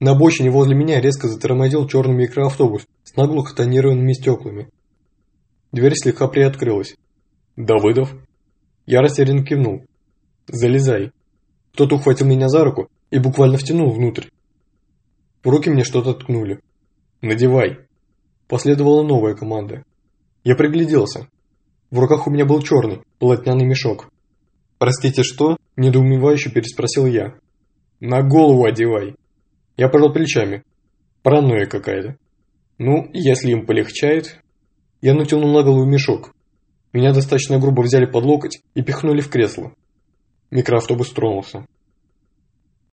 На обочине возле меня резко затормозил черный микроавтобус с наглухо тонированными стеклами. Дверь слегка приоткрылась. «Давыдов?» Я растерянно кивнул. «Залезай». Кто-то ухватил меня за руку и буквально втянул внутрь. В руки мне что-то ткнули. «Надевай». Последовала новая команда. Я пригляделся. В руках у меня был черный, полотняный мешок. «Простите, что?» – недоумевающе переспросил я. «На голову одевай». Я пожал плечами. Паранойя какая-то. Ну, если им полегчает... Я натянул на голову мешок. Меня достаточно грубо взяли под локоть и пихнули в кресло. Микроавтобус тронулся.